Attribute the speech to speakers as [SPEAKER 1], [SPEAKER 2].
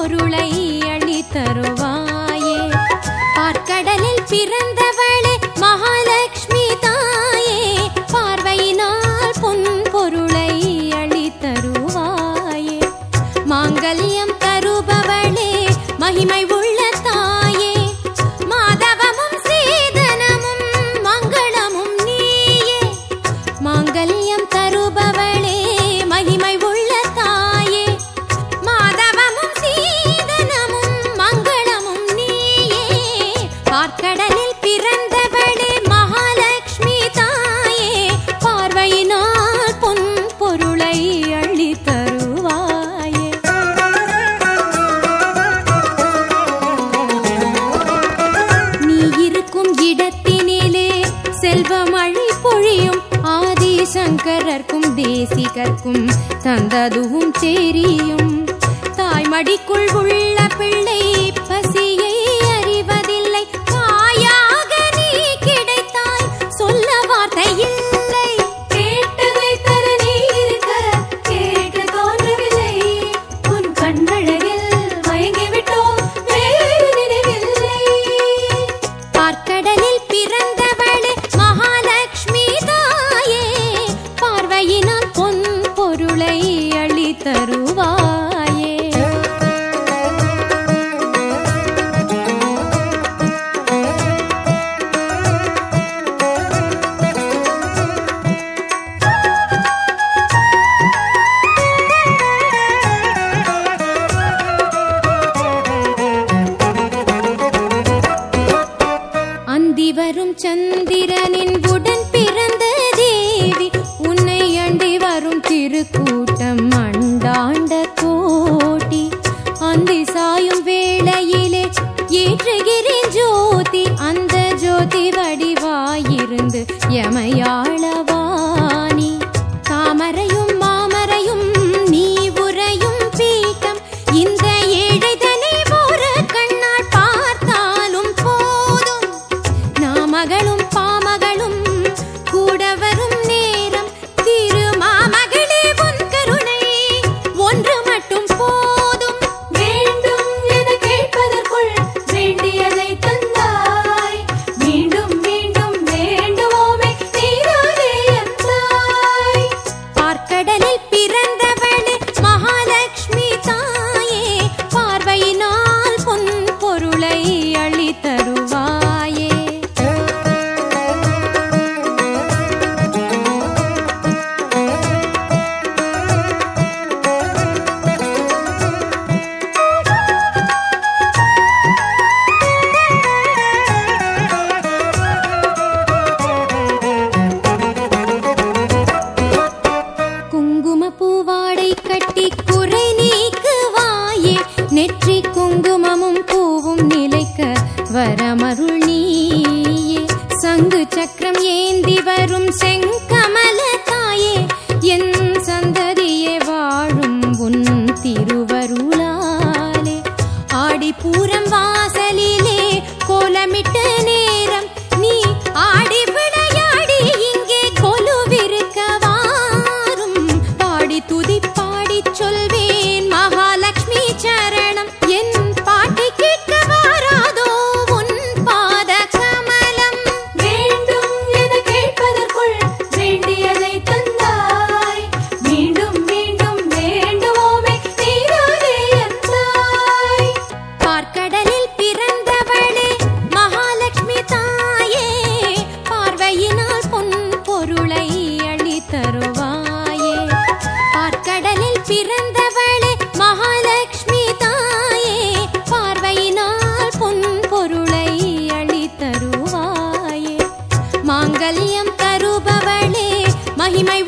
[SPEAKER 1] பொருளை அளித்தருவாயே பார்க்கடலில் பிறந்தவர் தேக்கரர்க்கும் தேசிகர்க்கும் தந்ததுவும் தெரியும் தாய்மடிக்குள் உள்ள பிள்ளை பசிய me my